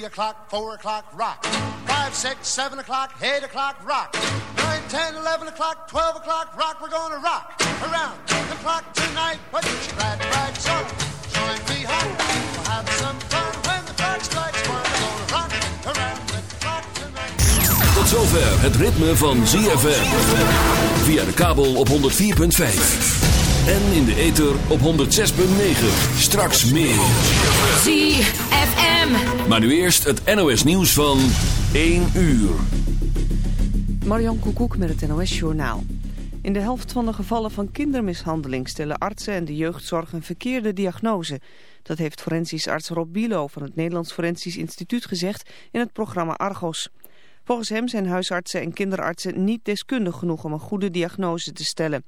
two, three o'clock, four o'clock, rock. Five, six, seven o'clock, eight o'clock, rock. Nine, ten, eleven o'clock, twelve o'clock, rock. We're gonna rock around the clock tonight. Put your glad rags on. Join me home. We'll have some fun when the clock strikes one. We're gonna rock around the clock tonight. Tot zover het ritme van ZFM. Via de kabel op 104.5. En in de ether op 106.9. Straks meer. ZFM. Maar nu eerst het NOS nieuws van 1 uur. Marjan Koekoek met het NOS Journaal. In de helft van de gevallen van kindermishandeling stellen artsen en de jeugdzorg een verkeerde diagnose. Dat heeft forensisch arts Rob Bilo van het Nederlands Forensisch Instituut gezegd in het programma Argos. Volgens hem zijn huisartsen en kinderartsen niet deskundig genoeg om een goede diagnose te stellen.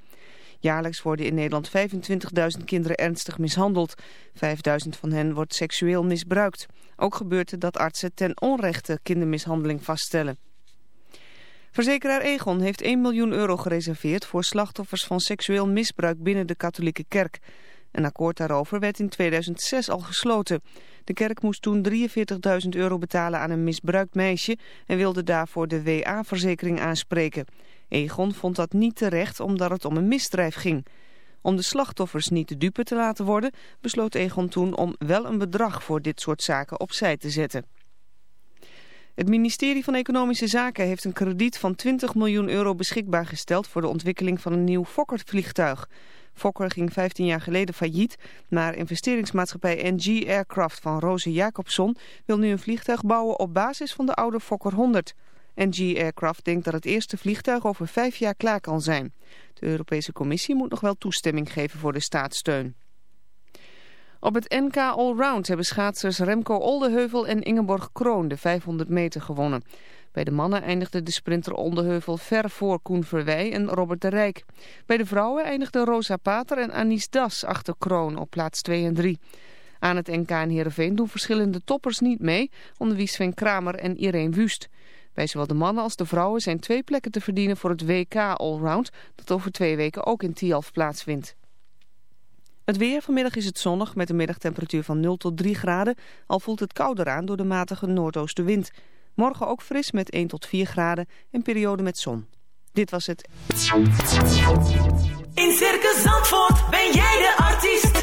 Jaarlijks worden in Nederland 25.000 kinderen ernstig mishandeld. 5.000 van hen wordt seksueel misbruikt. Ook gebeurt het dat artsen ten onrechte kindermishandeling vaststellen. Verzekeraar Egon heeft 1 miljoen euro gereserveerd voor slachtoffers van seksueel misbruik binnen de katholieke kerk. Een akkoord daarover werd in 2006 al gesloten. De kerk moest toen 43.000 euro betalen aan een misbruikt meisje en wilde daarvoor de WA-verzekering aanspreken. Egon vond dat niet terecht omdat het om een misdrijf ging. Om de slachtoffers niet de dupe te laten worden, besloot Egon toen om wel een bedrag voor dit soort zaken opzij te zetten. Het ministerie van Economische Zaken heeft een krediet van 20 miljoen euro beschikbaar gesteld voor de ontwikkeling van een nieuw Fokker-vliegtuig. Fokker ging 15 jaar geleden failliet, maar investeringsmaatschappij NG Aircraft van Roze Jacobson wil nu een vliegtuig bouwen op basis van de oude Fokker 100. NG Aircraft denkt dat het eerste vliegtuig over vijf jaar klaar kan zijn. De Europese Commissie moet nog wel toestemming geven voor de staatssteun. Op het NK Allround hebben schaatsers Remco Oldeheuvel en Ingeborg Kroon de 500 meter gewonnen. Bij de mannen eindigde de sprinter Oldeheuvel ver voor Koen Verwij en Robert de Rijk. Bij de vrouwen eindigden Rosa Pater en Anis Das achter Kroon op plaats 2 en 3. Aan het NK in Heerenveen doen verschillende toppers niet mee, onder wie Sven Kramer en Irene Wust. Bij zowel de mannen als de vrouwen zijn twee plekken te verdienen voor het WK Allround, dat over twee weken ook in Tialf plaatsvindt. Het weer, vanmiddag is het zonnig met een middagtemperatuur van 0 tot 3 graden, al voelt het kouder aan door de matige noordoostenwind. Morgen ook fris met 1 tot 4 graden en periode met zon. Dit was het. In Circus Zandvoort ben jij de artiest.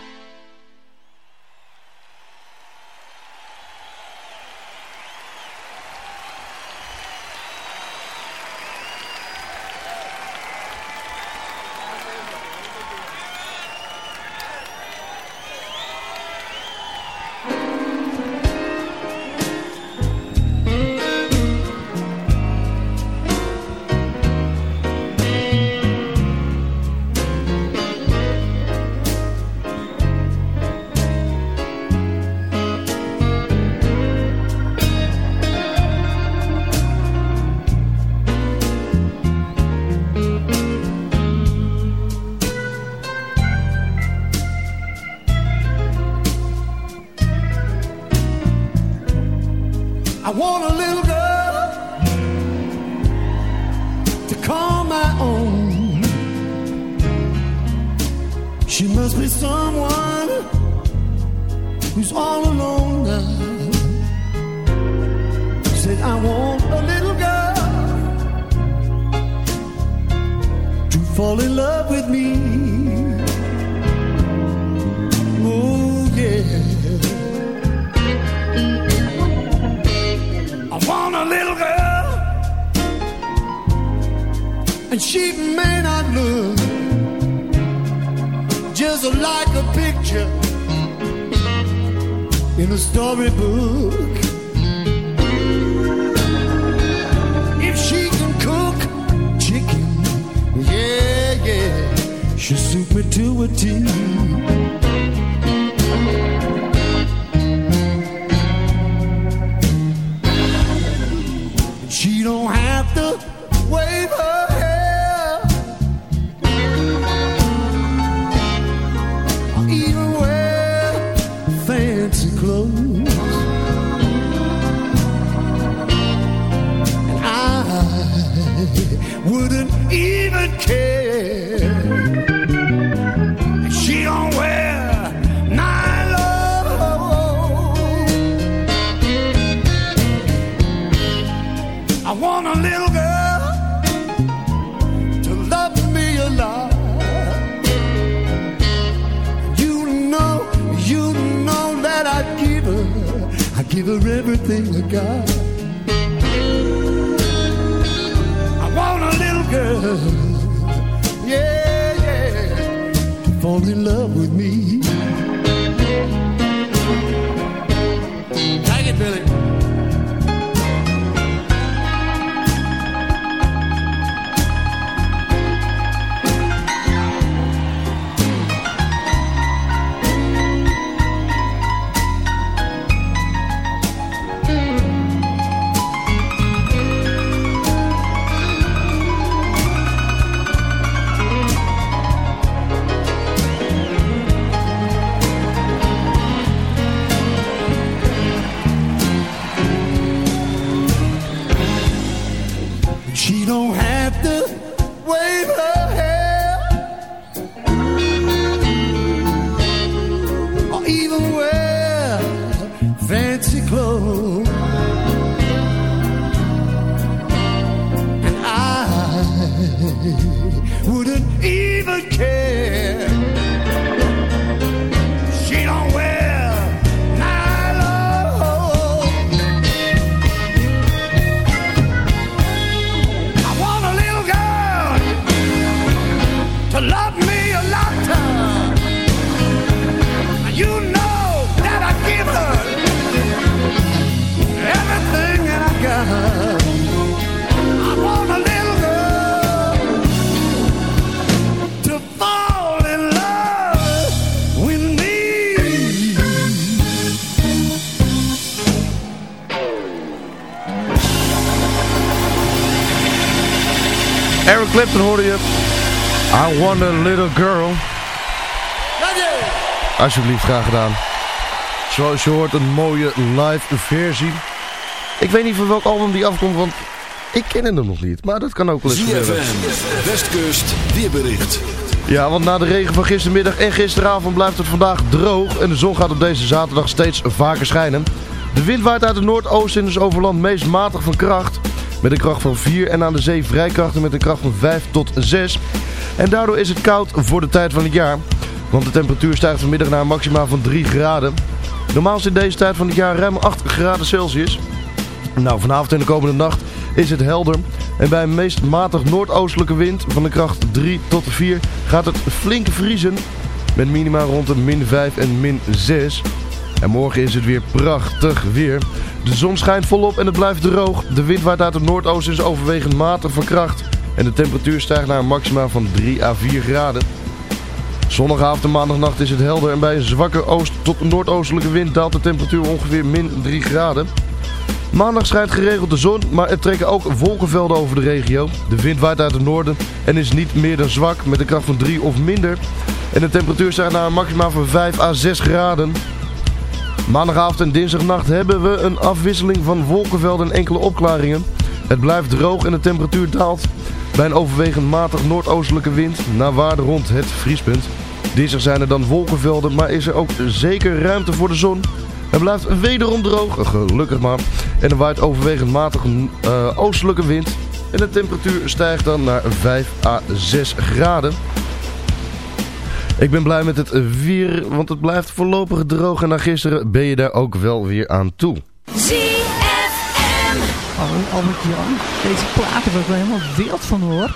I want a little girl to call my own. She must be someone who's all alone now. Said I want a little girl to fall in love with me. on a little girl, and she may not look just like a picture in a storybook. If she can cook chicken, yeah, yeah, she'll suit me to a T. give her everything I got. I want a little girl, yeah, yeah, to fall in love with me. Clapton hoorde je. I want a little girl. Alsjeblieft, graag gedaan. Zoals je hoort, een mooie live versie. Ik weet niet van welk album die afkomt, want ik ken hem nog niet. Maar dat kan ook wel eens gebeuren. ZFM, Westkust, weerbericht. Ja, want na de regen van gistermiddag en gisteravond blijft het vandaag droog. En de zon gaat op deze zaterdag steeds vaker schijnen. De wind waait uit het noordoosten en is over land meest matig van kracht. Met een kracht van 4 en aan de zee vrij krachtig met een kracht van 5 tot 6. En daardoor is het koud voor de tijd van het jaar. Want de temperatuur stijgt vanmiddag naar een maxima van 3 graden. Normaal is in deze tijd van het jaar ruim 8 graden Celsius. Nou, vanavond en de komende nacht is het helder. En bij een meest matig noordoostelijke wind van de kracht 3 tot 4 gaat het flink vriezen. Met minima rond de min 5 en min 6. En morgen is het weer prachtig weer. De zon schijnt volop en het blijft droog. De wind waait uit het noordoosten is overwegend matig van kracht. En de temperatuur stijgt naar een maxima van 3 à 4 graden. Zondagavond en maandagnacht is het helder en bij een zwakke oost- tot noordoostelijke wind daalt de temperatuur ongeveer min 3 graden. Maandag schijnt geregeld de zon, maar er trekken ook wolkenvelden over de regio. De wind waait uit het noorden en is niet meer dan zwak met een kracht van 3 of minder. En de temperatuur stijgt naar een maxima van 5 à 6 graden. Maandagavond en dinsdagnacht hebben we een afwisseling van wolkenvelden en enkele opklaringen. Het blijft droog en de temperatuur daalt bij een overwegend matig noordoostelijke wind naar waarde rond het vriespunt. Dinsdag zijn er dan wolkenvelden, maar is er ook zeker ruimte voor de zon. Het blijft wederom droog, gelukkig maar. En er waait overwegend matig eh, oostelijke wind. En de temperatuur stijgt dan naar 5 à 6 graden. Ik ben blij met het weer, want het blijft voorlopig droog. En na gisteren ben je daar ook wel weer aan toe. ZFM. Oh, Albert Jan, deze platen waar ik wel helemaal wild van hoor.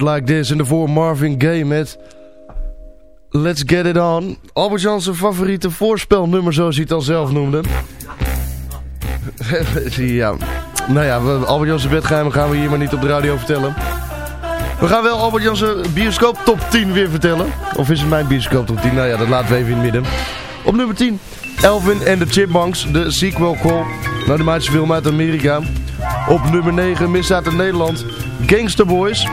Like This. En daarvoor Marvin Gaye met Let's Get It On. Albert Jan favoriete voorspelnummer, zoals hij het al zelf noemde. ja. Nou ja, Albert Jan bedgeheimen gaan we hier maar niet op de radio vertellen. We gaan wel Albert Jan eh, bioscoop top 10 weer vertellen. Of is het mijn bioscoop top 10? Nou ja, dat laten we even in het midden. Op nummer 10, Elvin en de Chipmunks, de sequel call naar de maatje film uit Amerika. Op nummer 9, Misdaad in Nederland, Gangster Boys.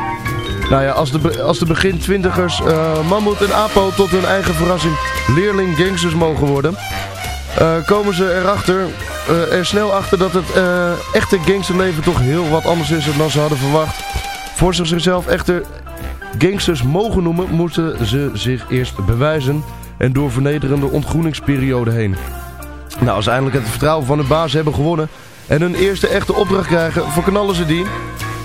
Nou ja, als de, als de begin twintigers uh, eh, Mammoet en Apo tot hun eigen verrassing leerling gangsters mogen worden... Eh, komen ze erachter, uh, er snel achter dat het echte gangsterleven toch heel wat anders is dan ze hadden verwacht. Voor ze zichzelf echter gangsters mogen noemen, moeten ze zich eerst bewijzen en door vernederende ontgroeningsperioden heen. Nou, als ze eindelijk het vertrouwen van hun baas hebben gewonnen en hun eerste echte opdracht krijgen, verknallen ze die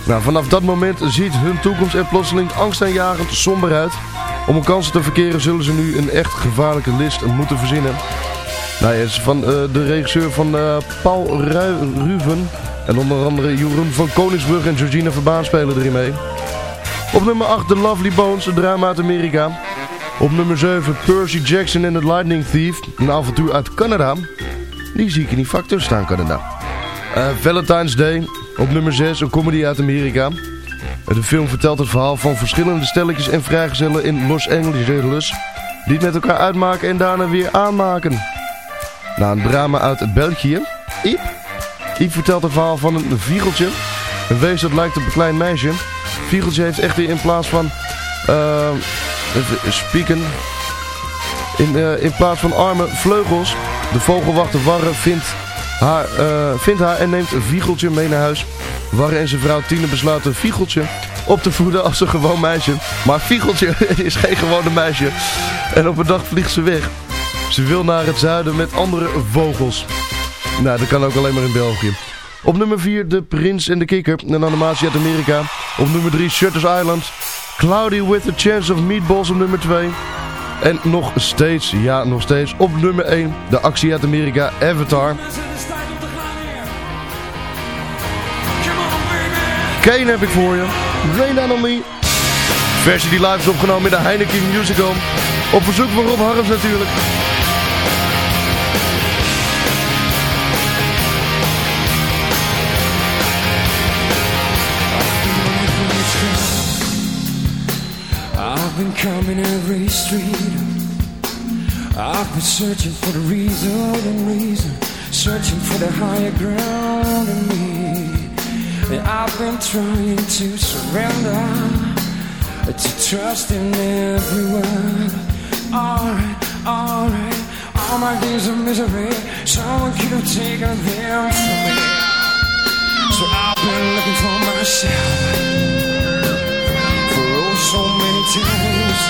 nou, vanaf dat moment ziet hun toekomst er plotseling angstaanjagend somber uit. Om een kansen te verkeren zullen ze nu een echt gevaarlijke list moeten verzinnen. Nou, is van eh, de regisseur van eh, Paul Ruven. En onder andere Jeroen van Koningsburg en Georgina Verbaan spelen erin mee. Op nummer 8 The Lovely Bones, een drama uit Amerika. Op nummer 7 Percy Jackson en The Lightning Thief, een avontuur uit Canada. Die zie ik in die factor staan, Canada. Eh, Valentine's Day, op nummer 6 een comedy uit Amerika. De film vertelt het verhaal van verschillende stelletjes en vrijgezellen in Los Angeles... die het met elkaar uitmaken en daarna weer aanmaken. Na een drama uit België, Iep. Iep vertelt het verhaal van een viegeltje. Een wees dat lijkt op een klein meisje. Viegeltje heeft echter in plaats van... eh spieken... In, eh, in plaats van armen vleugels. De vogelwachter Warre vindt haar, eh, vindt haar en neemt viegeltje mee naar huis. Warre en zijn vrouw Tine besluiten Viegeltje op te voeden als een gewoon meisje. Maar Viegeltje is geen gewone meisje. En op een dag vliegt ze weg. Ze wil naar het zuiden met andere vogels. Nou, dat kan ook alleen maar in België. Op nummer 4 De Prins en de Kikker, een animatie uit Amerika. Op nummer 3 Shutters Island. Cloudy with a Chance of Meatballs op nummer 2. En nog steeds, ja nog steeds, op nummer 1 de actie uit Amerika Avatar. Kane heb ik voor je. Rain Down On Me. Versie die live is opgenomen in de Heineken Musical. Op verzoek van Rob Harms natuurlijk. I've been coming every street. I've been searching for the reason and reason, searching for the higher ground in me. And I've been trying to surrender, to trust in everyone. Alright, alright, all my days of misery, someone could have taken them from me. So I've been looking for myself for oh so many times.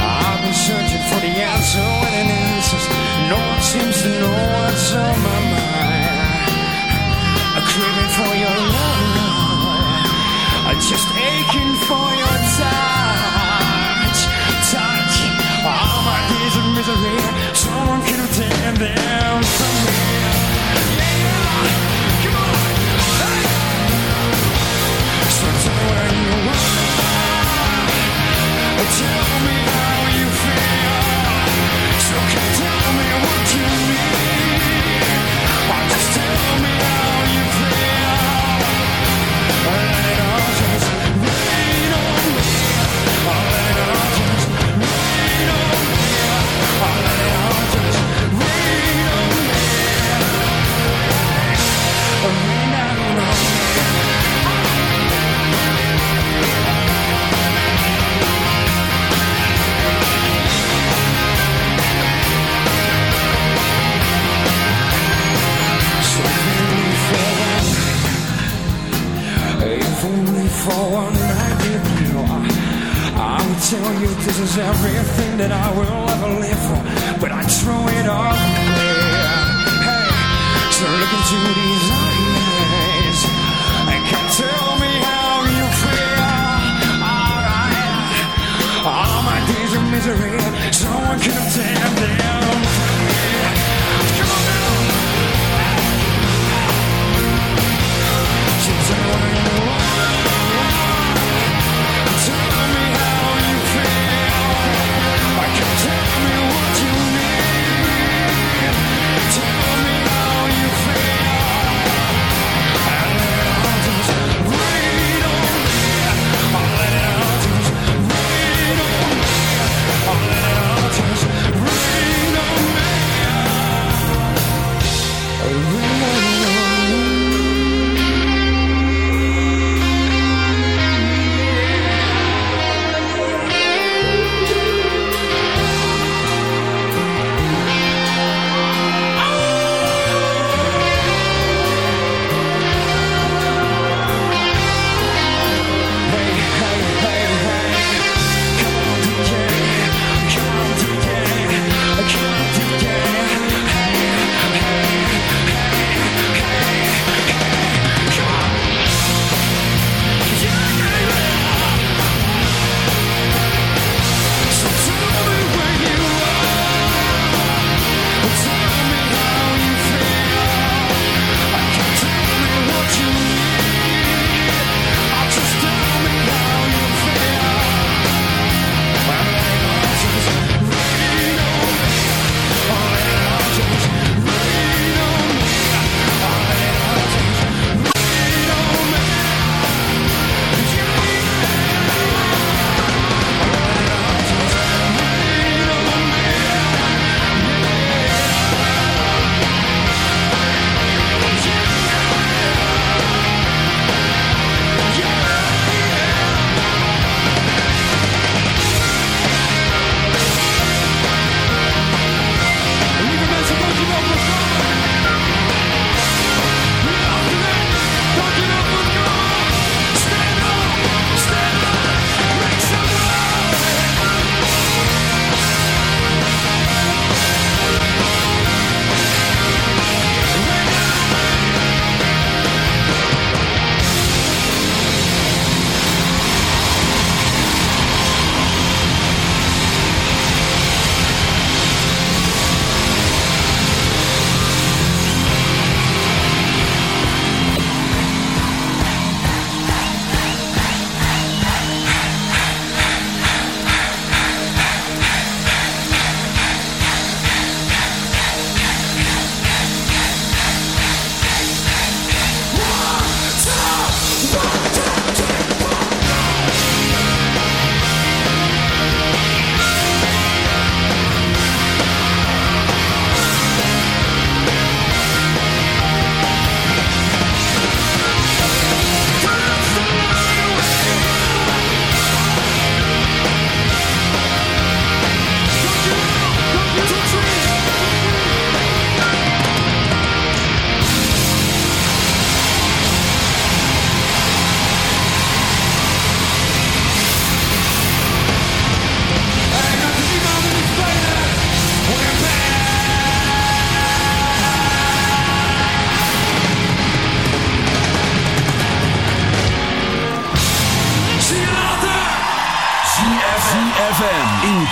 I've been searching for the answer when an answers. No one seems to know what's on my mind. For your love, I'm just aching for your touch, touch. All my days of misery, someone could have them from me. Yeah, come on, hey. So tell me what you want. Tell me how you feel. Only for one night with you I would tell you this is everything that I will ever live for. But I throw it all away Hey, so look into these eyes And can tell me how you feel. Alright All my days of misery Someone could have taken them. From me Come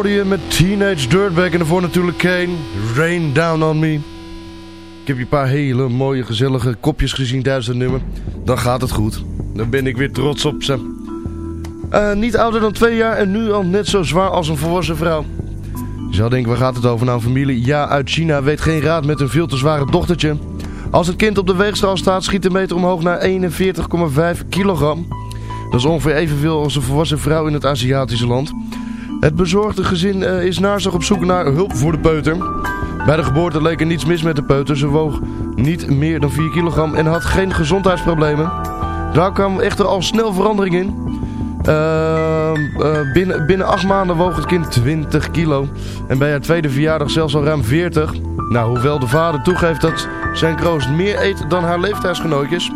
Hoorde je met Teenage Dirtbag en daarvoor natuurlijk Kane, Rain Down On Me. Ik heb je een paar hele mooie gezellige kopjes gezien tijdens het nummer. Dan gaat het goed. Dan ben ik weer trots op ze. Eh, niet ouder dan twee jaar en nu al net zo zwaar als een volwassen vrouw. Je zou denken, waar gaat het over? Nou, familie, ja, uit China weet geen raad met een veel te zware dochtertje. Als het kind op de weegschaal staat, schiet de meter omhoog naar 41,5 kilogram. Dat is ongeveer evenveel als een volwassen vrouw in het Aziatische land. Het bezorgde gezin eh, is naar zich op zoek naar hulp voor de peuter. Bij de geboorte leek er niets mis met de peuter. Ze woog niet meer dan 4 kilogram en had geen gezondheidsproblemen. Daar kwam echter al snel verandering in. Uh, uh, binnen, binnen 8 maanden woog het kind 20 kilo. En bij haar tweede verjaardag zelfs al ruim 40. Nou, hoewel de vader toegeeft dat zijn kroost meer eet dan haar leeftijdsgenootjes...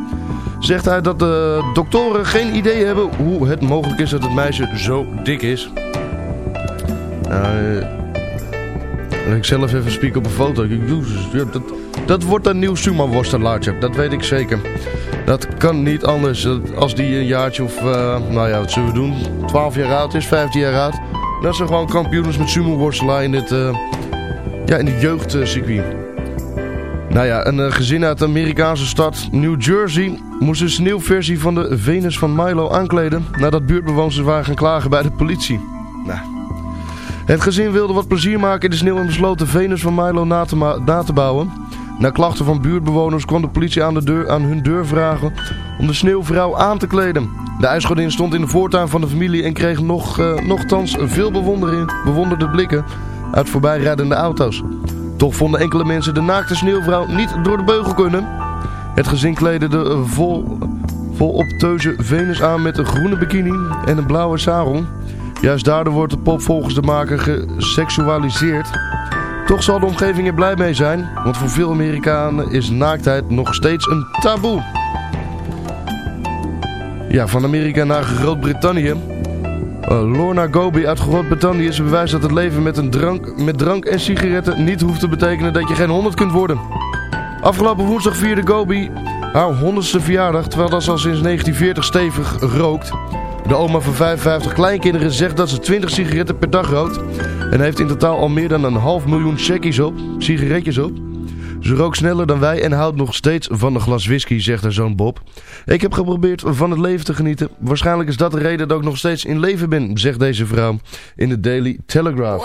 zegt hij dat de doktoren geen idee hebben hoe het mogelijk is dat het meisje zo dik is. Uh, ik zelf even spieken op een foto. Dat, dat wordt een nieuw Suma-worstelaartje. Dat weet ik zeker. Dat kan niet anders. Als die een jaartje of, uh, nou ja, wat zullen we doen? 12 jaar oud is, 15 jaar oud. Dat ze gewoon kampioen is met sumo-worstelaar in dit, uh, ja, in dit jeugdcircuit. Nou ja, een gezin uit de Amerikaanse stad New Jersey moest een sneeuwversie van de Venus van Milo aankleden nadat buurtbewoners waren gaan klagen bij de politie. Nou. Het gezin wilde wat plezier maken in de sneeuw en besloot de Venus van Milo na te, te bouwen. Na klachten van buurtbewoners kwam de politie aan, de deur, aan hun deur vragen om de sneeuwvrouw aan te kleden. De ijsgodin stond in de voortuin van de familie en kreeg nog, uh, nogthans veel bewonderde blikken uit voorbijrijdende auto's. Toch vonden enkele mensen de naakte sneeuwvrouw niet door de beugel kunnen. Het gezin kleedde de vol, volop teuze Venus aan met een groene bikini en een blauwe sarong. Juist daardoor wordt de pop volgens de maker geseksualiseerd. Toch zal de omgeving er blij mee zijn, want voor veel Amerikanen is naaktheid nog steeds een taboe. Ja, van Amerika naar Groot-Brittannië. Uh, Lorna Gobi uit Groot-Brittannië is een bewijs dat het leven met, een drank, met drank en sigaretten niet hoeft te betekenen dat je geen 100 kunt worden. Afgelopen woensdag vierde Gobi haar 100ste verjaardag, terwijl dat al sinds 1940 stevig rookt. De oma van 55 kleinkinderen zegt dat ze 20 sigaretten per dag rookt. En heeft in totaal al meer dan een half miljoen checkies op, sigaretjes op. Ze rookt sneller dan wij en houdt nog steeds van een glas whisky, zegt haar zoon Bob. Ik heb geprobeerd van het leven te genieten. Waarschijnlijk is dat de reden dat ik nog steeds in leven ben, zegt deze vrouw in de Daily Telegraph.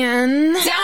Walk in.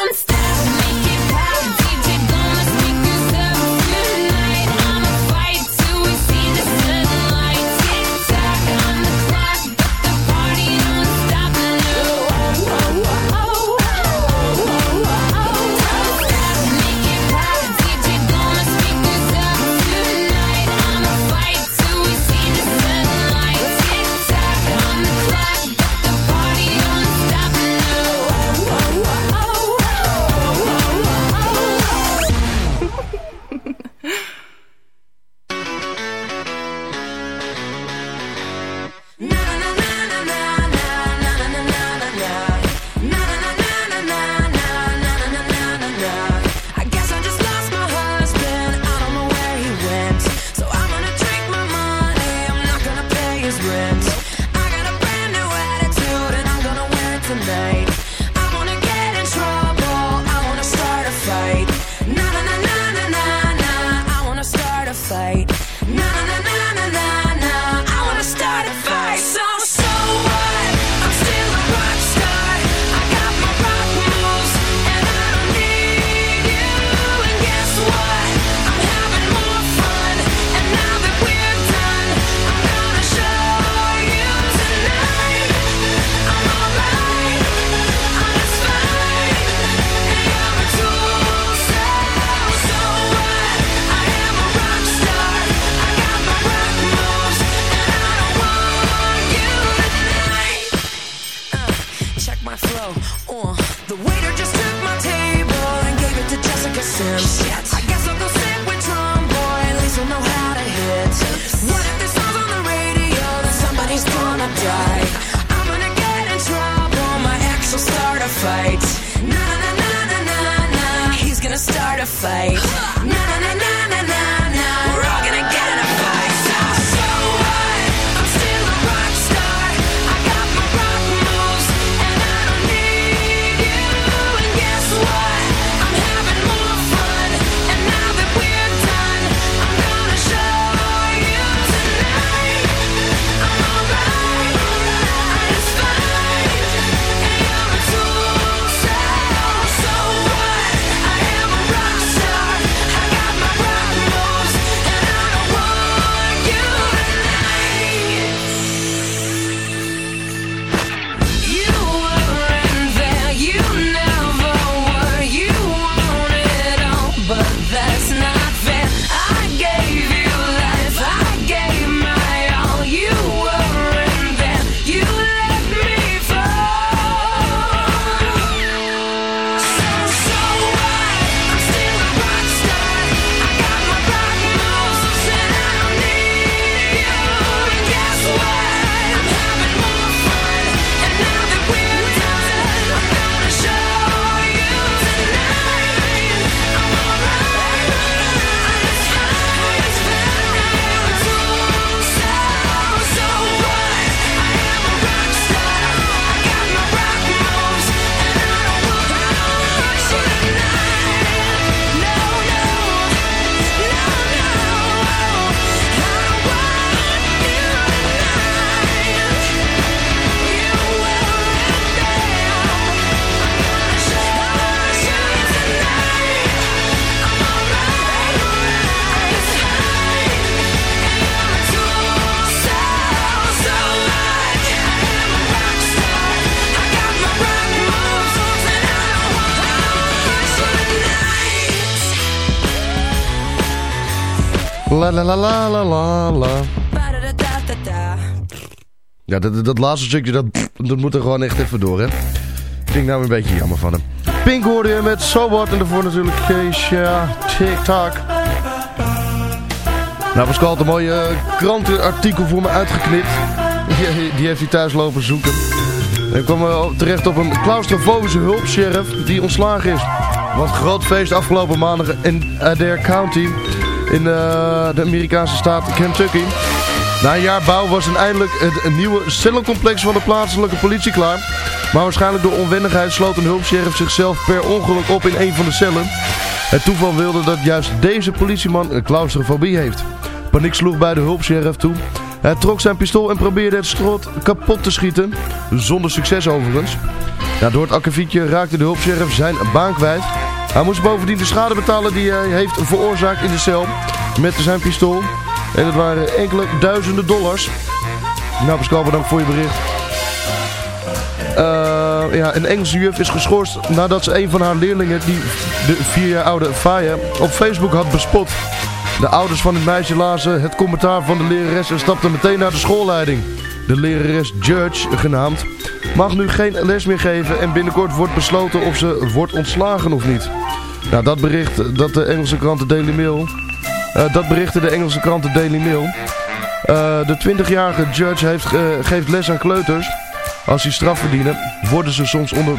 La la la la la. Ja, dat, dat laatste stukje, dat, dat moet er gewoon echt even door, hè. Vind nou een beetje jammer van hem. Pink hoorde met So What en daarvoor natuurlijk Keisha, TikTok. Nou, Pascal had een mooie eh, krantenartikel voor me uitgeknipt. Die, die heeft hij thuis lopen zoeken. En kwam eh, terecht op een claustrofobische hulpsheriff die ontslagen is. Wat groot feest afgelopen maandag in Adair County in eh, de Amerikaanse staat Kentucky. Na een jaar bouw was eindelijk het nieuwe cellencomplex van de plaatselijke politie klaar. Maar waarschijnlijk door onwennigheid sloot een hulpsheriff zichzelf per ongeluk op in een van de cellen. Het toeval wilde dat juist deze politieman een claustrofobie heeft. Paniek sloeg bij de hulpsheriff toe. Hij trok zijn pistool en probeerde het strot kapot te schieten. Zonder succes overigens. Door het akkefietje raakte de hulpsheriff zijn baan kwijt. Hij moest bovendien de schade betalen die hij heeft veroorzaakt in de cel met zijn pistool. En het waren enkele duizenden dollars. Nou Pascal, bedankt voor je bericht. Eh, ja, een Engelse juf is geschorst nadat ze een van haar leerlingen, die de vier jaar oude Faya, op Facebook had bespot. De ouders van het meisje lazen het commentaar van de lerares en stapten meteen naar de schoolleiding. De lerares Judge, genaamd, mag nu geen les meer geven en binnenkort wordt besloten of ze wordt ontslagen of niet. Nou, dat bericht dat de Engelse krant de Daily Mail... eh, dat berichtte de Engelse krant de Daily Mail. Eh, de 20-jarige Judge heeft, eh, geeft les aan kleuters. Als die straf verdienen, worden ze soms onder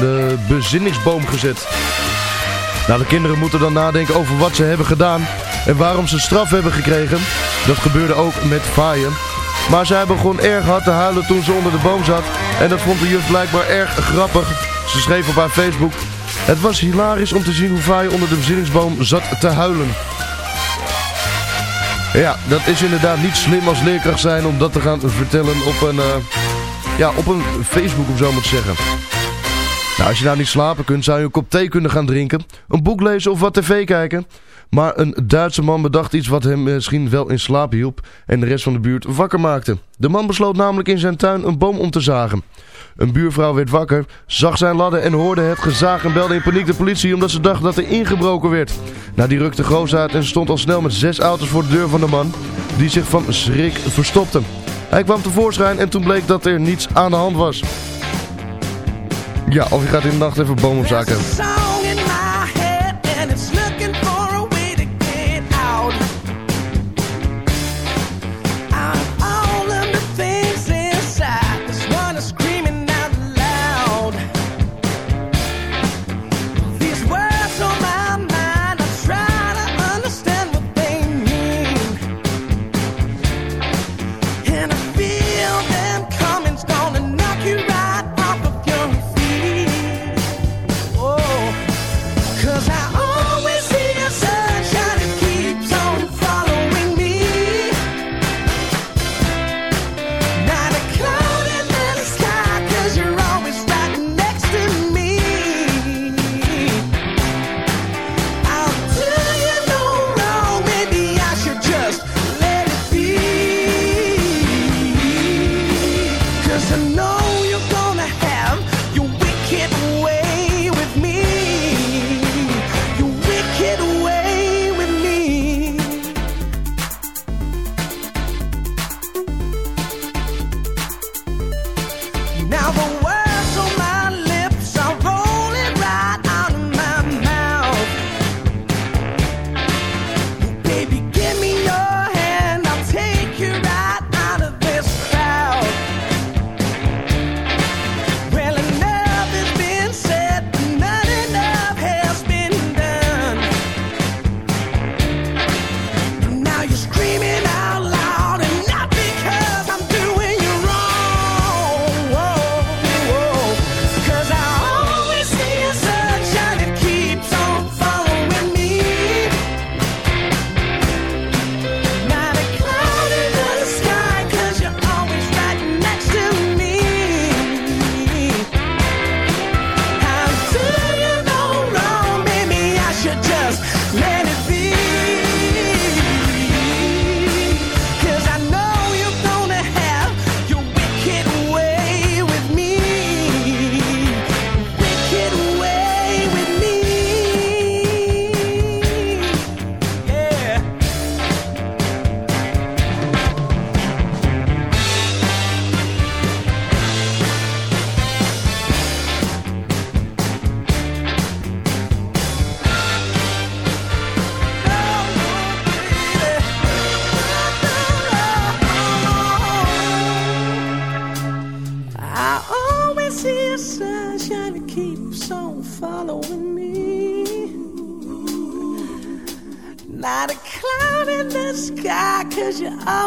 de bezinningsboom gezet. Nou, de kinderen moeten dan nadenken over wat ze hebben gedaan en waarom ze straf hebben gekregen. Dat gebeurde ook met Faaien. Maar zij begon erg hard te huilen toen ze onder de boom zat. En dat vond de juf blijkbaar erg grappig. Ze schreef op haar Facebook. Het was hilarisch om te zien hoe Faaien onder de bezinningsboom zat te huilen. Ja, dat is inderdaad niet slim als leerkracht zijn om dat te gaan vertellen op een, eh, ja, op een Facebook of zo moet zeggen. Nou, als je nou niet slapen kunt, zou je een kop thee kunnen gaan drinken, een boek lezen of wat tv kijken. Maar een Duitse man bedacht iets wat hem misschien wel in slaap hielp en de rest van de buurt wakker maakte. De man besloot namelijk in zijn tuin een boom om te zagen. Een buurvrouw werd wakker, zag zijn ladder en hoorde het gezaag en belde in paniek de politie omdat ze dacht dat er ingebroken werd. Nou, die rukte groot uit en stond al snel met zes auto's voor de deur van de man, die zich van schrik verstopte. Hij kwam tevoorschijn en toen bleek dat er niets aan de hand was. Ja, of je gaat in de nacht even boom opzaken.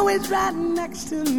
Always right next to me.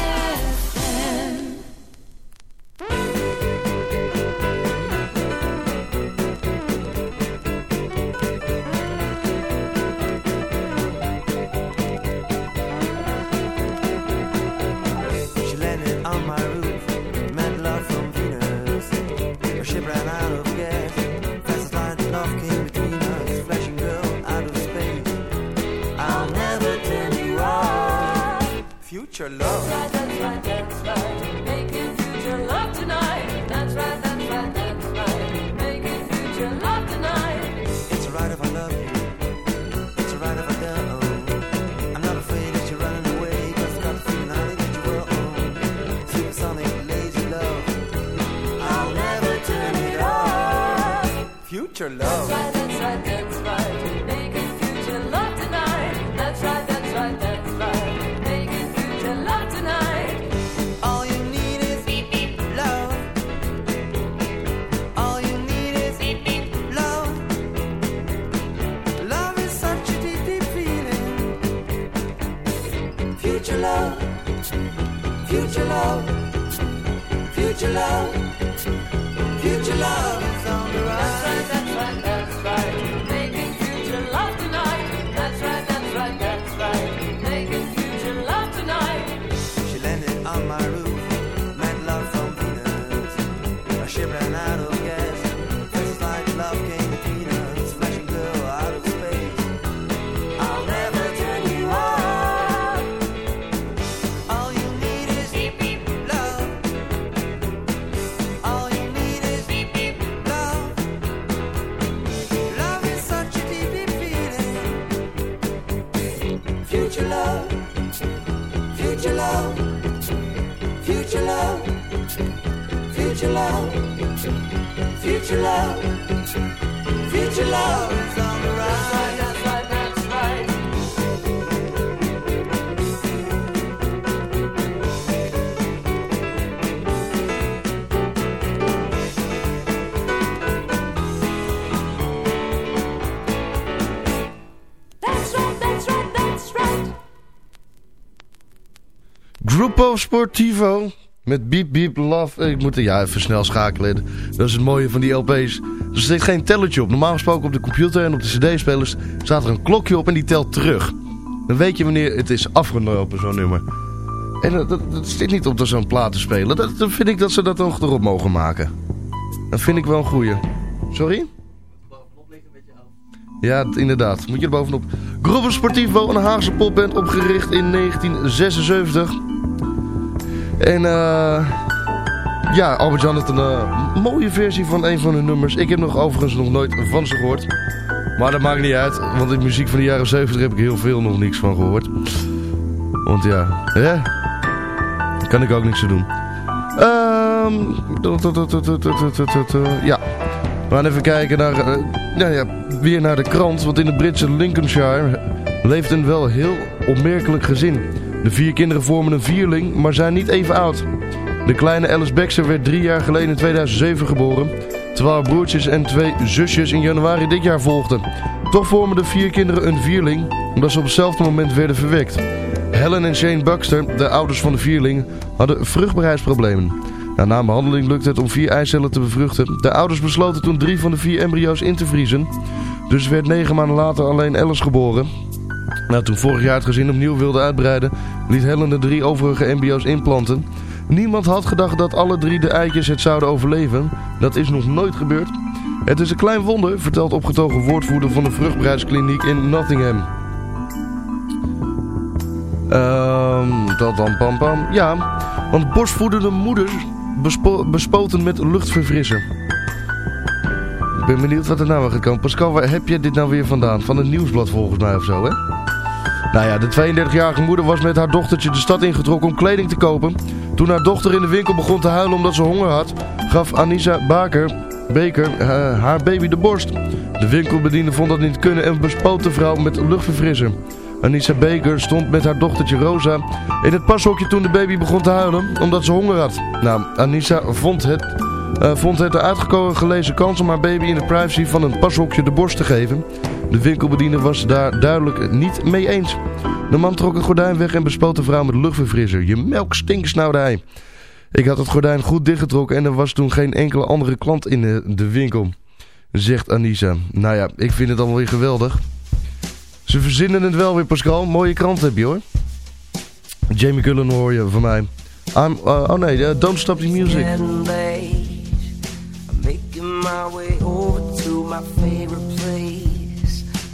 Future love, future love, future love, future love, future love. On the rise. Gruppo Sportivo met Beep Beep Love. Ik moet er ja, even snel schakelen. Dat is het mooie van die LP's. Er zit geen tellertje op. Normaal gesproken op de computer en op de cd-spelers staat er een klokje op en die telt terug. Dan weet je wanneer het is afgelopen, zo'n nummer. En dat, dat, dat zit niet op door zo'n plaat te spelen. Dat, dan vind ik dat ze dat nog erop mogen maken. Dat vind ik wel een goeie. Sorry? Ja, inderdaad. Moet je er bovenop. Gruppo Sportivo, een Haagse popband opgericht in 1976. En eh ja, Albert-Jan had een eh, mooie versie van een van hun nummers. Ik heb nog overigens nog nooit van ze gehoord. Maar dat maakt niet uit, want de muziek van de jaren 70 heb ik heel veel nog niks van gehoord. Want ja, hè? Kan ik ook niks aan doen. Ehm, ja, we gaan even kijken naar, eh, nou ja, weer naar de krant. Want in de Britse Lincolnshire leeft een wel heel opmerkelijk gezin. De vier kinderen vormen een vierling, maar zijn niet even oud. De kleine Alice Baxter werd drie jaar geleden in 2007 geboren. terwijl haar broertjes en twee zusjes in januari dit jaar volgden. Toch vormen de vier kinderen een vierling, omdat ze op hetzelfde moment werden verwekt. Helen en Shane Buxter, de ouders van de vierling, hadden vruchtbaarheidsproblemen. Na een behandeling lukte het om vier eicellen te bevruchten. De ouders besloten toen drie van de vier embryo's in te vriezen. Dus werd negen maanden later alleen Alice geboren. Nou, toen vorig jaar het gezin opnieuw wilde uitbreiden, liet Helen de drie overige embryo's implanten. Niemand had gedacht dat alle drie de eitjes het zouden overleven. Dat is nog nooit gebeurd. Het is een klein wonder, vertelt opgetogen woordvoerder van de vruchtbaarheidskliniek in Nottingham. Ehm, dat dan pam pam. Ja, want borstvoedende moeders bespo bespoten met luchtverfrisser. Ik ben benieuwd wat er nou weer komen. Pascal, waar heb je dit nou weer vandaan? Van het nieuwsblad volgens mij of zo, hè? Nou ja, de 32-jarige moeder was met haar dochtertje de stad ingetrokken om kleding te kopen. Toen haar dochter in de winkel begon te huilen omdat ze honger had, gaf Anissa Baker, Baker eh, haar baby de borst. De winkelbediende vond dat niet kunnen en bespoot de vrouw met luchtverfrisser. Anissa Baker stond met haar dochtertje Rosa in het pashokje toen de baby begon te huilen omdat ze honger had. Nou, Anissa vond het, eh, vond het de gelezen kans om haar baby in de privacy van een pashokje de borst te geven. De winkelbediende was daar duidelijk niet mee eens. De man trok het gordijn weg en bespoot de vrouw met luchtverfrisser. Je melk stinkt, snauwde hij. Ik had het gordijn goed dichtgetrokken en er was toen geen enkele andere klant in de, winkel. Zegt Anissa. Nou ja, ik vind het allemaal weer geweldig. Ze verzinnen het wel weer, Pascal. Mooie krant heb je hoor. Jamie Cullen hoor je van mij. I'm, uh, oh nee, uh, Don't Stop the Music. My way over to my favorite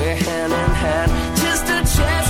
We're hand in hand, just a chance.